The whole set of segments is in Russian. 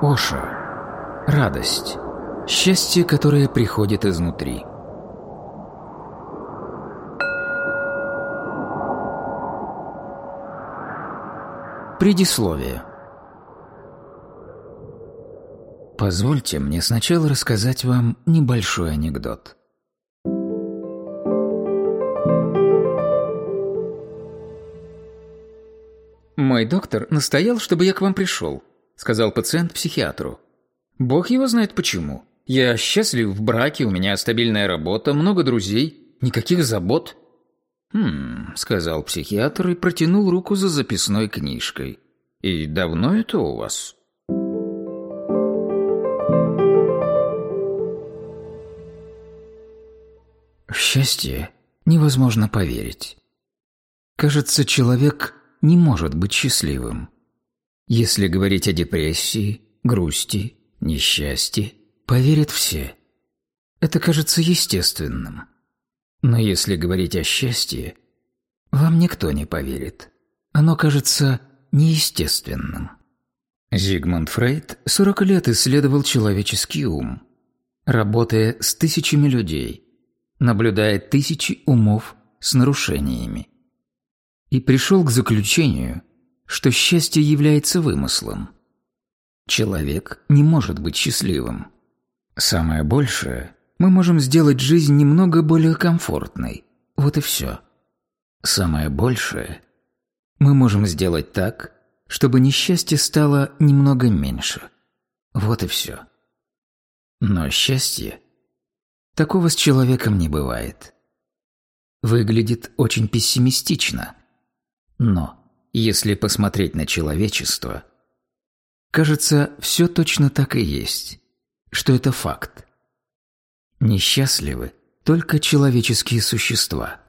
Оша. Радость. Счастье, которое приходит изнутри. Предисловие. Позвольте мне сначала рассказать вам небольшой анекдот. «Мой доктор настоял, чтобы я к вам пришел», — сказал пациент психиатру. «Бог его знает почему. Я счастлив в браке, у меня стабильная работа, много друзей, никаких забот». «Хм», — сказал психиатр и протянул руку за записной книжкой. «И давно это у вас?» В счастье невозможно поверить. Кажется, человек не может быть счастливым. Если говорить о депрессии, грусти, несчастье, поверят все. Это кажется естественным. Но если говорить о счастье, вам никто не поверит. Оно кажется неестественным. Зигмунд Фрейд 40 лет исследовал человеческий ум, работая с тысячами людей, наблюдая тысячи умов с нарушениями и пришел к заключению, что счастье является вымыслом. Человек не может быть счастливым. Самое большее – мы можем сделать жизнь немного более комфортной. Вот и все. Самое большее – мы можем сделать так, чтобы несчастье стало немного меньше. Вот и все. Но счастье – такого с человеком не бывает. Выглядит очень пессимистично – но, если посмотреть на человечество, кажется, все точно так и есть, что это факт. Несчастливы только человеческие существа.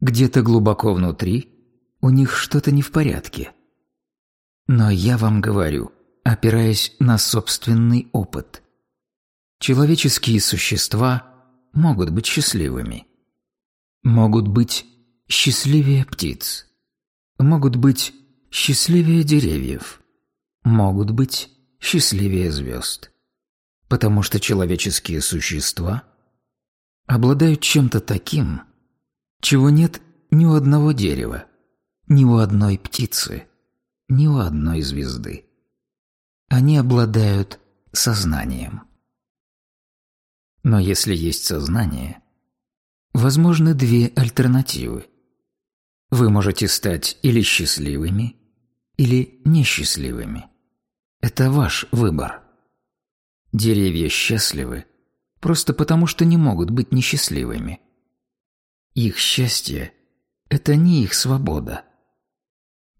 Где-то глубоко внутри у них что-то не в порядке. Но я вам говорю, опираясь на собственный опыт. Человеческие существа могут быть счастливыми. Могут быть счастливее птиц могут быть счастливее деревьев, могут быть счастливее звезд. Потому что человеческие существа обладают чем-то таким, чего нет ни у одного дерева, ни у одной птицы, ни у одной звезды. Они обладают сознанием. Но если есть сознание, возможны две альтернативы – вы можете стать или счастливыми, или несчастливыми. Это ваш выбор. Деревья счастливы просто потому, что не могут быть несчастливыми. Их счастье – это не их свобода.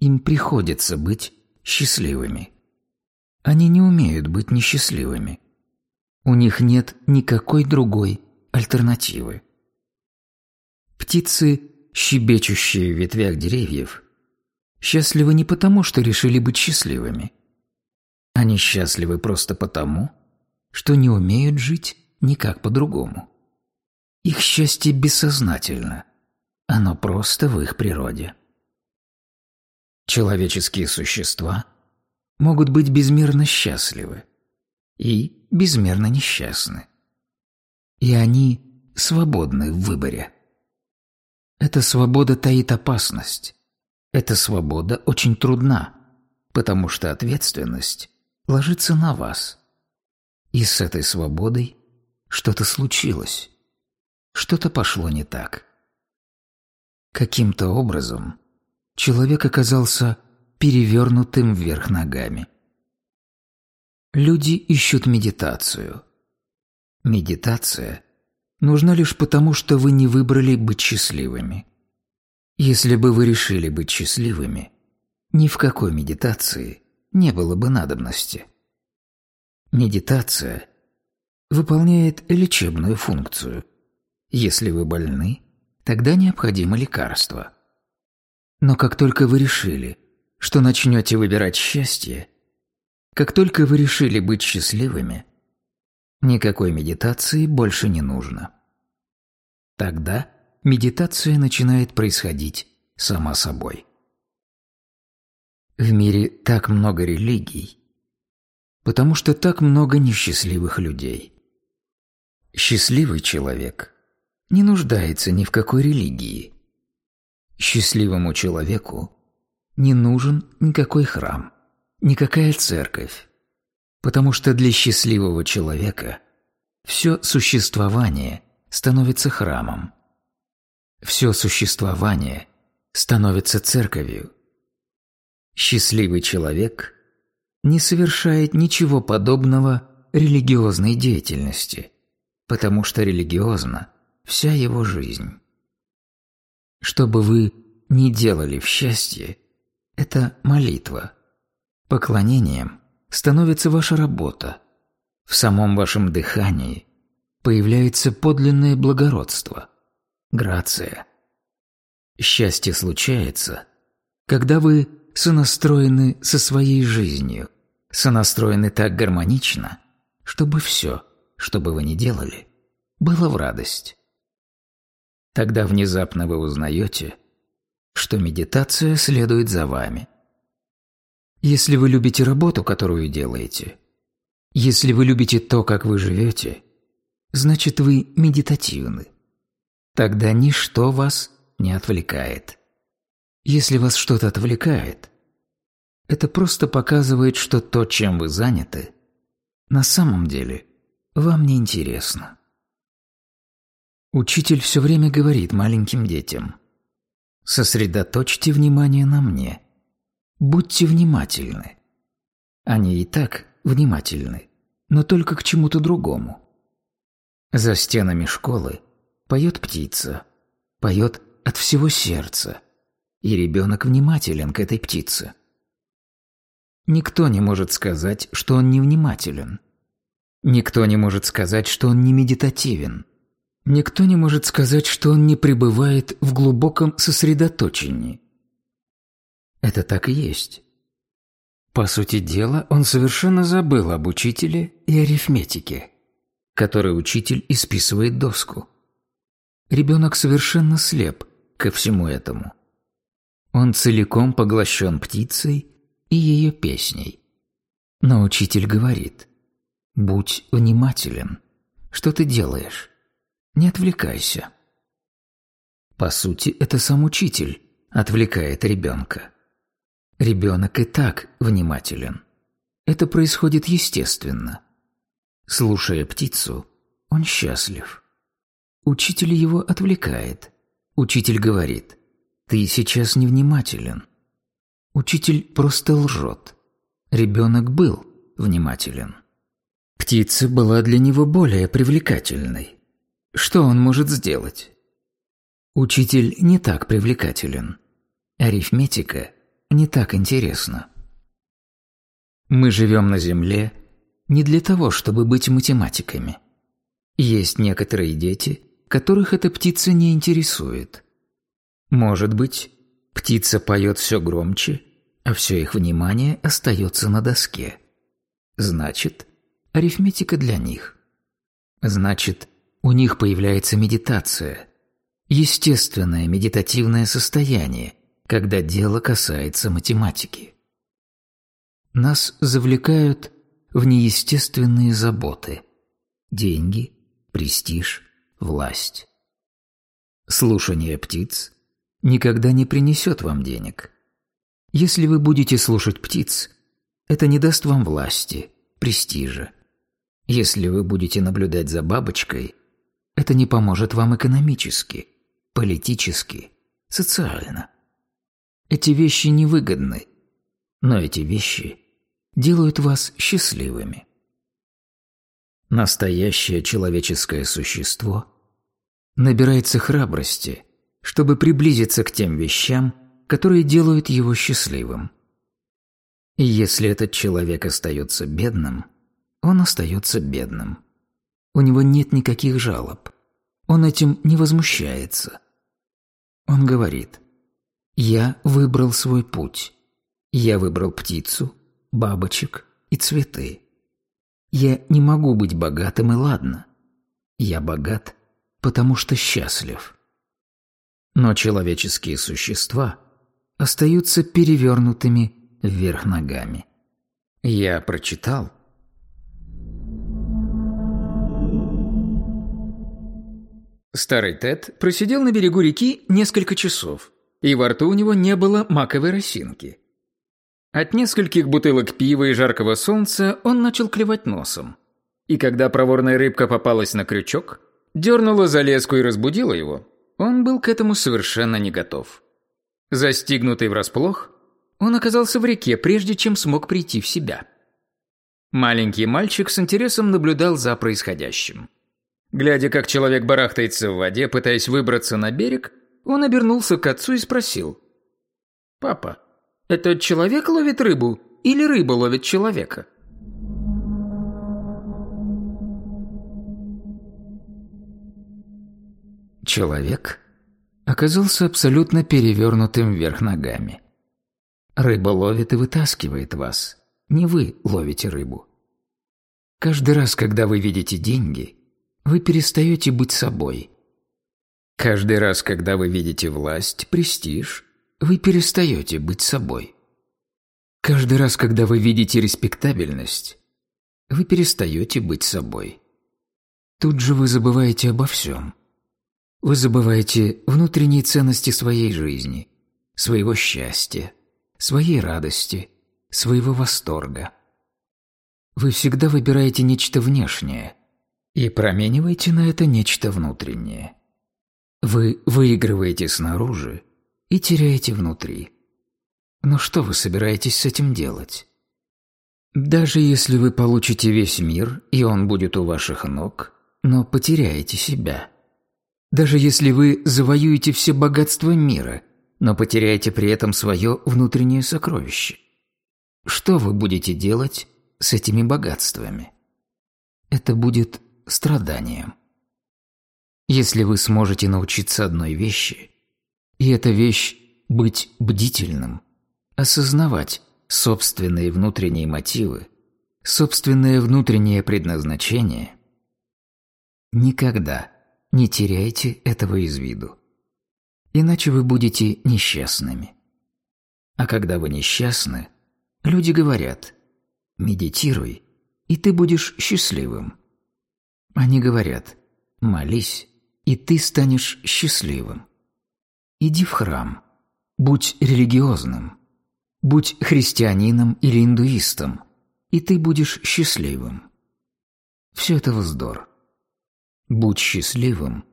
Им приходится быть счастливыми. Они не умеют быть несчастливыми. У них нет никакой другой альтернативы. Птицы щебечущие в ветвях деревьев, счастливы не потому, что решили быть счастливыми. Они счастливы просто потому, что не умеют жить никак по-другому. Их счастье бессознательно, оно просто в их природе. Человеческие существа могут быть безмерно счастливы и безмерно несчастны. И они свободны в выборе. Эта свобода таит опасность. Эта свобода очень трудна, потому что ответственность ложится на вас. И с этой свободой что-то случилось. Что-то пошло не так. Каким-то образом человек оказался перевернутым вверх ногами. Люди ищут медитацию. Медитация нужна лишь потому, что вы не выбрали быть счастливыми. Если бы вы решили быть счастливыми, ни в какой медитации не было бы надобности. Медитация выполняет лечебную функцию. Если вы больны, тогда необходимо лекарство. Но как только вы решили, что начнете выбирать счастье, как только вы решили быть счастливыми, Никакой медитации больше не нужно. Тогда медитация начинает происходить сама собой. В мире так много религий. потому что так много несчастливых людей. Счастливый человек не нуждается ни в какой религии. Счастливому человеку не нужен никакой храм, никакая церковь, потому что для счастливого человека все существование становится храмом. Все существование становится церковью. Счастливый человек не совершает ничего подобного религиозной деятельности, потому что религиозна вся его жизнь. Что бы вы ни делали в счастье, это молитва. Поклонением становится ваша работа. В самом вашем дыхании появляется подлинное благородство, грация. Счастье случается, когда вы сонастроены со своей жизнью, сонастроены так гармонично, чтобы все, что бы вы ни делали, было в радость. Тогда внезапно вы узнаете, что медитация следует за вами. Если вы любите работу, которую делаете, если вы любите то, как вы живете, значит вы медитативны. Тогда ничто вас не отвлекает. Если вас что-то отвлекает, это просто показывает, что то, чем вы заняты, на самом деле вам не интересно. Учитель все время говорит маленьким детям «Сосредоточьте внимание на мне, будьте внимательны». Они и так внимательны, но только к чему-то другому. За стенами школы поет птица, поет от всего сердца, и ребенок внимателен к этой птице. Никто не может сказать, что он невнимателен. Никто не может сказать, что он не медитативен. Никто не может сказать, что он не пребывает в глубоком сосредоточении. Это так и есть. По сути дела, он совершенно забыл об учителе и арифметике, которой учитель исписывает доску. Ребенок совершенно слеп ко всему этому. Он целиком поглощен птицей и ее песней. Но учитель говорит, «Будь внимателен. Что ты делаешь? Не отвлекайся». По сути, это сам учитель отвлекает ребенка. Ребенок и так внимателен. Это происходит естественно. Слушая птицу, он счастлив. Учитель его отвлекает. Учитель говорит, «Ты сейчас невнимателен». Учитель просто лжет. Ребенок был внимателен. Птица была для него более привлекательной. Что он может сделать? Учитель не так привлекателен. Арифметика не так интересна. Мы живем на Земле не для того, чтобы быть математиками. Есть некоторые дети, которых эта птица не интересует. Может быть, птица поет все громче, а все их внимание остается на доске. Значит, арифметика для них. Значит, у них появляется медитация, естественное медитативное состояние, когда дело касается математики. Нас завлекают в неестественные заботы – деньги, престиж, власть. Слушание птиц никогда не принесет вам денег. Если вы будете слушать птиц, это не даст вам власти, престижа. Если вы будете наблюдать за бабочкой, это не поможет вам экономически, политически, социально. Эти вещи невыгодны, но эти вещи делают вас счастливыми. Настоящее человеческое существо набирается храбрости, чтобы приблизиться к тем вещам, которые делают его счастливым. И если этот человек остается бедным, он остается бедным. У него нет никаких жалоб. Он этим не возмущается. Он говорит, я выбрал свой путь. Я выбрал птицу, бабочек и цветы. Я не могу быть богатым, и ладно. Я богат, потому что счастлив. Но человеческие существа остаются перевернутыми вверх ногами. Я прочитал. Старый Тед просидел на берегу реки несколько часов – и во рту у него не было маковой росинки. От нескольких бутылок пива и жаркого солнца он начал клевать носом. И когда проворная рыбка попалась на крючок, дернула за леску и разбудила его, он был к этому совершенно не готов. Застигнутый врасплох, он оказался в реке, прежде чем смог прийти в себя. Маленький мальчик с интересом наблюдал за происходящим. Глядя, как человек барахтается в воде, пытаясь выбраться на берег, он обернулся к отцу и спросил. «Папа, это человек ловит рыбу или рыба ловит человека?» Человек оказался абсолютно перевернутым вверх ногами. Рыба ловит и вытаскивает вас, не вы ловите рыбу. Каждый раз, когда вы видите деньги, вы перестаете быть собой. Каждый раз, когда вы видите власть, престиж, вы перестаете быть собой. Каждый раз, когда вы видите респектабельность, вы перестаете быть собой. Тут же вы забываете обо всем. Вы забываете внутренние ценности своей жизни, своего счастья, своей радости, своего восторга. Вы всегда выбираете нечто внешнее и промениваете на это нечто внутреннее. Вы выигрываете снаружи и теряете внутри. Но что вы собираетесь с этим делать? Даже если вы получите весь мир, и он будет у ваших ног, но потеряете себя. Даже если вы завоюете все богатства мира, но потеряете при этом свое внутреннее сокровище. Что вы будете делать с этими богатствами? Это будет страданием. Если вы сможете научиться одной вещи, и эта вещь – быть бдительным, осознавать собственные внутренние мотивы, собственное внутреннее предназначение, никогда не теряйте этого из виду. Иначе вы будете несчастными. А когда вы несчастны, люди говорят «медитируй, и ты будешь счастливым». Они говорят «молись, и ты станешь счастливым». Иди в храм, будь религиозным, будь христианином или индуистом, и ты будешь счастливым. Все это вздор. Будь счастливым,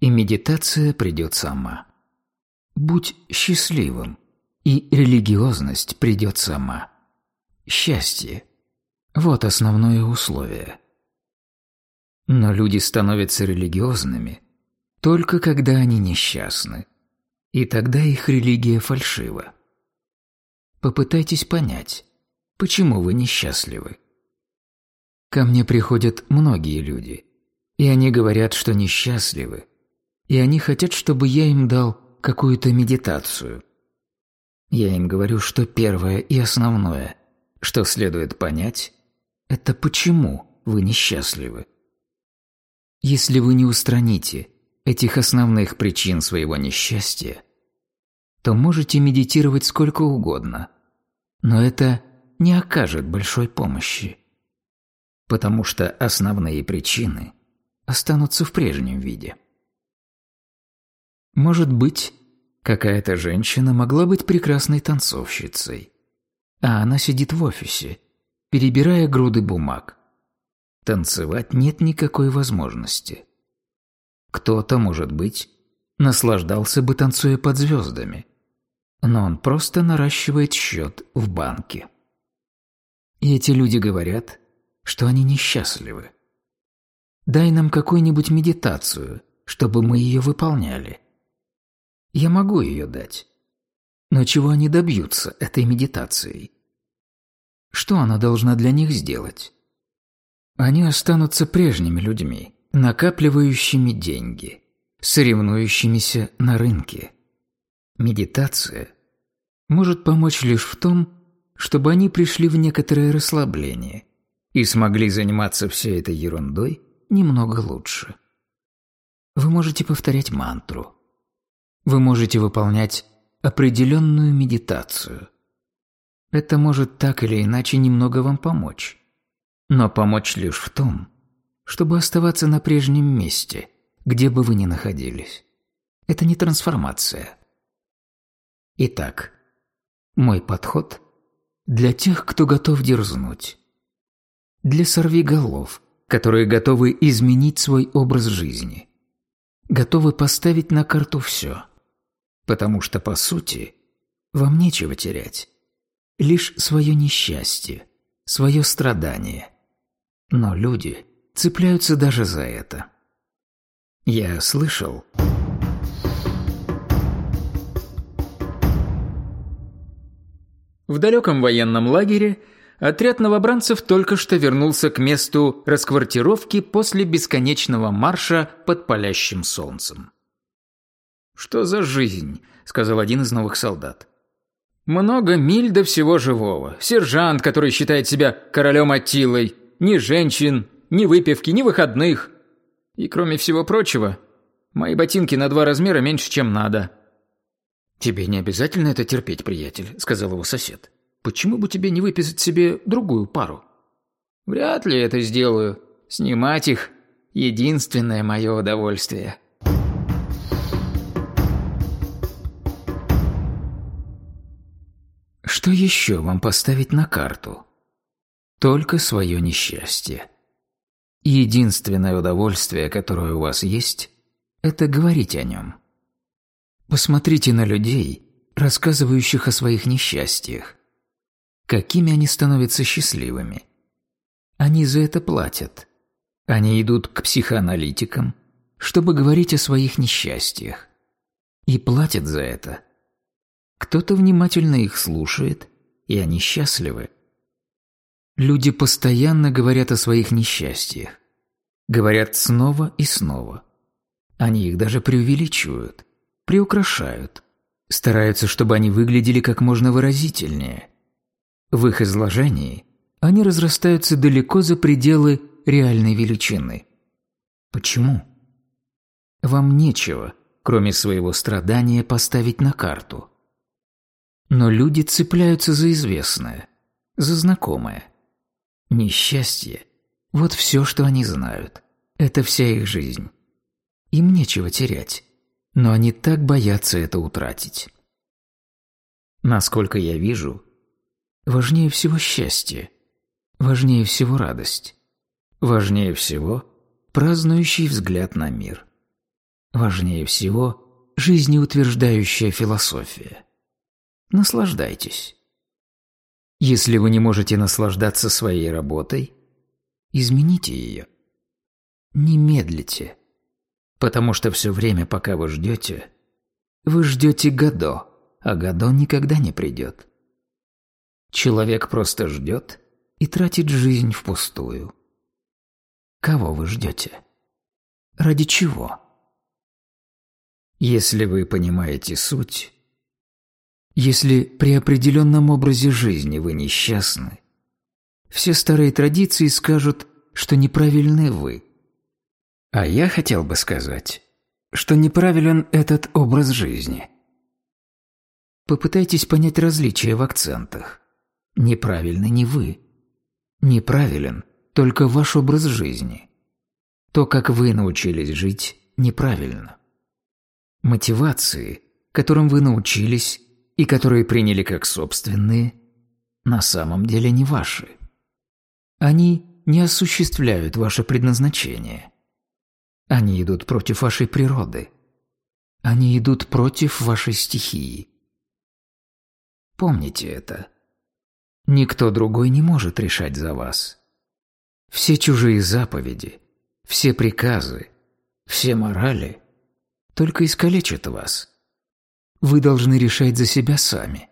и медитация придет сама. Будь счастливым, и религиозность придет сама. Счастье – вот основное условие. Но люди становятся религиозными только когда они несчастны, и тогда их религия фальшива. Попытайтесь понять, почему вы несчастливы. Ко мне приходят многие люди, и они говорят, что несчастливы, и они хотят, чтобы я им дал какую-то медитацию. Я им говорю, что первое и основное, что следует понять, это почему вы несчастливы. Если вы не устраните этих основных причин своего несчастья, то можете медитировать сколько угодно, но это не окажет большой помощи, потому что основные причины останутся в прежнем виде. Может быть, какая-то женщина могла быть прекрасной танцовщицей, а она сидит в офисе, перебирая груды бумаг. Танцевать нет никакой возможности. Кто-то, может быть, наслаждался бы танцуя под звездами, но он просто наращивает счет в банке. И эти люди говорят, что они несчастливы. Дай нам какую-нибудь медитацию, чтобы мы ее выполняли. Я могу ее дать. Но чего они добьются этой медитацией? Что она должна для них сделать? Они останутся прежними людьми, накапливающими деньги, соревнующимися на рынке. Медитация может помочь лишь в том, чтобы они пришли в некоторое расслабление и смогли заниматься всей этой ерундой немного лучше. Вы можете повторять мантру – вы можете выполнять определенную медитацию. Это может так или иначе немного вам помочь. Но помочь лишь в том, чтобы оставаться на прежнем месте, где бы вы ни находились. Это не трансформация. Итак, мой подход для тех, кто готов дерзнуть. Для сорвиголов, которые готовы изменить свой образ жизни. Готовы поставить на карту все. Потому что, по сути, вам нечего терять. Лишь свое несчастье, свое страдание. Но люди цепляются даже за это. Я слышал... В далеком военном лагере отряд новобранцев только что вернулся к месту расквартировки после бесконечного марша под палящим солнцем. «Что за жизнь?» – сказал один из новых солдат. «Много миль до всего живого. Сержант, который считает себя королем Аттилой. Ни женщин, ни выпивки, ни выходных. И кроме всего прочего, мои ботинки на два размера меньше, чем надо. «Тебе не обязательно это терпеть, приятель», — сказал его сосед. «Почему бы тебе не выписать себе другую пару?» «Вряд ли это сделаю. Снимать их — единственное мое удовольствие». Что еще вам поставить на карту? Только свое несчастье. Единственное удовольствие, которое у вас есть, это говорить о нем. Посмотрите на людей, рассказывающих о своих несчастьях. Какими они становятся счастливыми. Они за это платят. Они идут к психоаналитикам, чтобы говорить о своих несчастьях. И платят за это. Кто-то внимательно их слушает, и они счастливы. Люди постоянно говорят о своих несчастьях. Говорят снова и снова. Они их даже преувеличивают приукрашают, стараются, чтобы они выглядели как можно выразительнее. В их изложении они разрастаются далеко за пределы реальной величины. Почему? Вам нечего, кроме своего страдания, поставить на карту. Но люди цепляются за известное, за знакомое. Несчастье – вот все, что они знают. Это вся их жизнь. Им нечего терять но они так боятся это утратить. Насколько я вижу, важнее всего счастье, важнее всего радость, важнее всего празднующий взгляд на мир, важнее всего жизнеутверждающая философия. Наслаждайтесь. Если вы не можете наслаждаться своей работой, измените ее. Не медлите потому что все время, пока вы ждете, вы ждете Гадо, а Гадо никогда не придет. Человек просто ждет и тратит жизнь впустую. Кого вы ждете? Ради чего? Если вы понимаете суть, если при определенном образе жизни вы несчастны, все старые традиции скажут, что неправильны вы – а я хотел бы сказать, что неправилен этот образ жизни. Попытайтесь понять различия в акцентах. Неправильны не вы. Неправилен только ваш образ жизни. То, как вы научились жить, неправильно. Мотивации, которым вы научились и которые приняли как собственные, на самом деле не ваши. Они не осуществляют ваше предназначение – они идут против вашей природы. Они идут против вашей стихии. Помните это. Никто другой не может решать за вас. Все чужие заповеди, все приказы, все морали только искалечат вас. Вы должны решать за себя сами.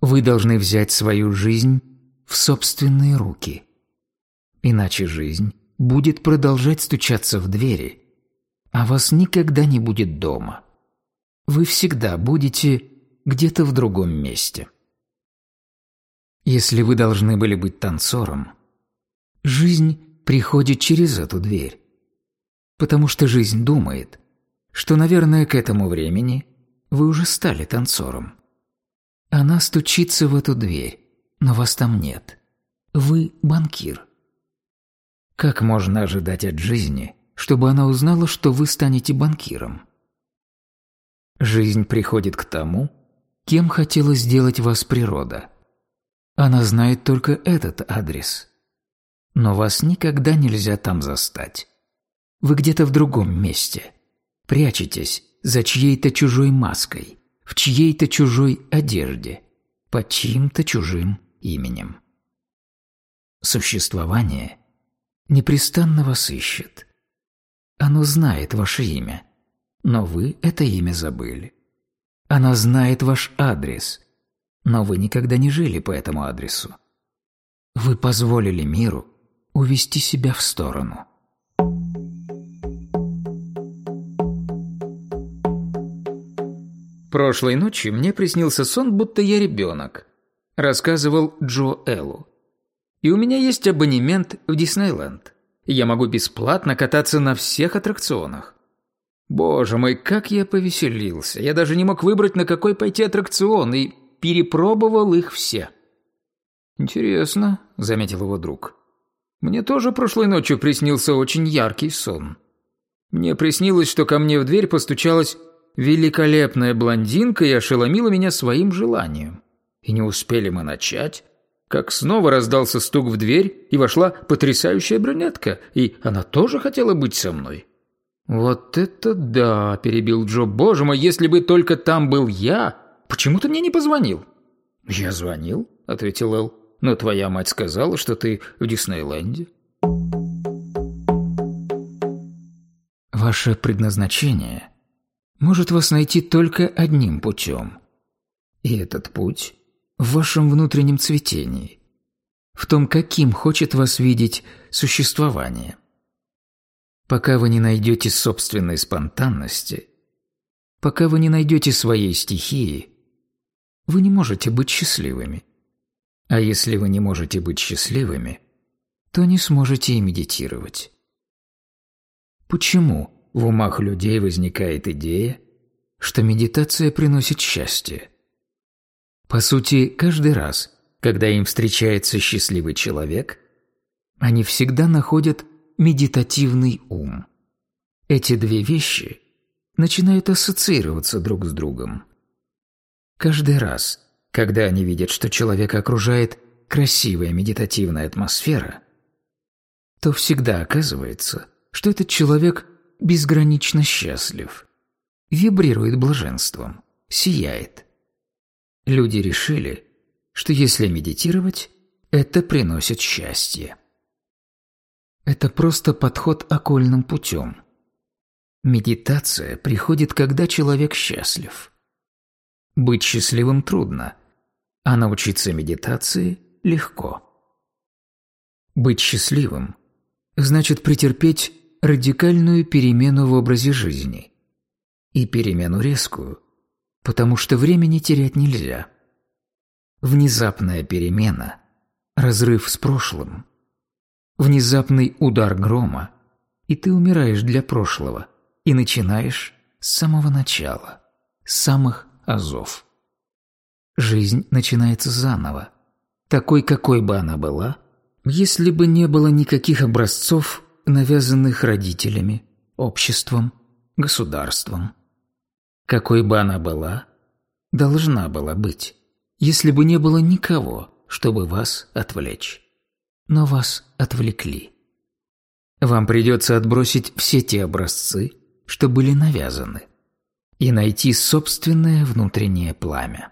Вы должны взять свою жизнь в собственные руки. Иначе жизнь будет продолжать стучаться в двери, а вас никогда не будет дома. Вы всегда будете где-то в другом месте. Если вы должны были быть танцором, жизнь приходит через эту дверь. Потому что жизнь думает, что, наверное, к этому времени вы уже стали танцором. Она стучится в эту дверь, но вас там нет. Вы банкир. Как можно ожидать от жизни, чтобы она узнала, что вы станете банкиром. Жизнь приходит к тому, кем хотела сделать вас природа. Она знает только этот адрес. Но вас никогда нельзя там застать. Вы где-то в другом месте. Прячетесь за чьей-то чужой маской, в чьей-то чужой одежде, под чьим-то чужим именем. Существование непрестанно вас ищет. Оно знает ваше имя, но вы это имя забыли. Она знает ваш адрес, но вы никогда не жили по этому адресу. Вы позволили миру увести себя в сторону. Прошлой ночью мне приснился сон, будто я ребенок, рассказывал Джо Эллу. И у меня есть абонемент в Диснейленд. Я могу бесплатно кататься на всех аттракционах. Боже мой, как я повеселился. Я даже не мог выбрать, на какой пойти аттракцион, и перепробовал их все. «Интересно», — заметил его друг. «Мне тоже прошлой ночью приснился очень яркий сон. Мне приснилось, что ко мне в дверь постучалась великолепная блондинка и ошеломила меня своим желанием. И не успели мы начать, как снова раздался стук в дверь, и вошла потрясающая брюнетка, и она тоже хотела быть со мной. «Вот это да!» – перебил Джо. «Боже мой, если бы только там был я! Почему ты мне не позвонил?» «Я звонил», – ответил Эл. «Но твоя мать сказала, что ты в Диснейленде». Ваше предназначение может вас найти только одним путем. И этот путь в вашем внутреннем цветении, в том, каким хочет вас видеть существование. Пока вы не найдете собственной спонтанности, пока вы не найдете своей стихии, вы не можете быть счастливыми. А если вы не можете быть счастливыми, то не сможете и медитировать. Почему в умах людей возникает идея, что медитация приносит счастье? По сути, каждый раз, когда им встречается счастливый человек, они всегда находят медитативный ум. Эти две вещи начинают ассоциироваться друг с другом. Каждый раз, когда они видят, что человека окружает красивая медитативная атмосфера, то всегда оказывается, что этот человек безгранично счастлив, вибрирует блаженством, сияет. Люди решили, что если медитировать, это приносит счастье. Это просто подход окольным путем. Медитация приходит, когда человек счастлив. Быть счастливым трудно, а научиться медитации легко. Быть счастливым значит претерпеть радикальную перемену в образе жизни. И перемену резкую, потому что времени терять нельзя. Внезапная перемена, разрыв с прошлым – внезапный удар грома, и ты умираешь для прошлого и начинаешь с самого начала, с самых азов. Жизнь начинается заново, такой, какой бы она была, если бы не было никаких образцов, навязанных родителями, обществом, государством. Какой бы она была, должна была быть, если бы не было никого, чтобы вас отвлечь но вас отвлекли. Вам придется отбросить все те образцы, что были навязаны, и найти собственное внутреннее пламя.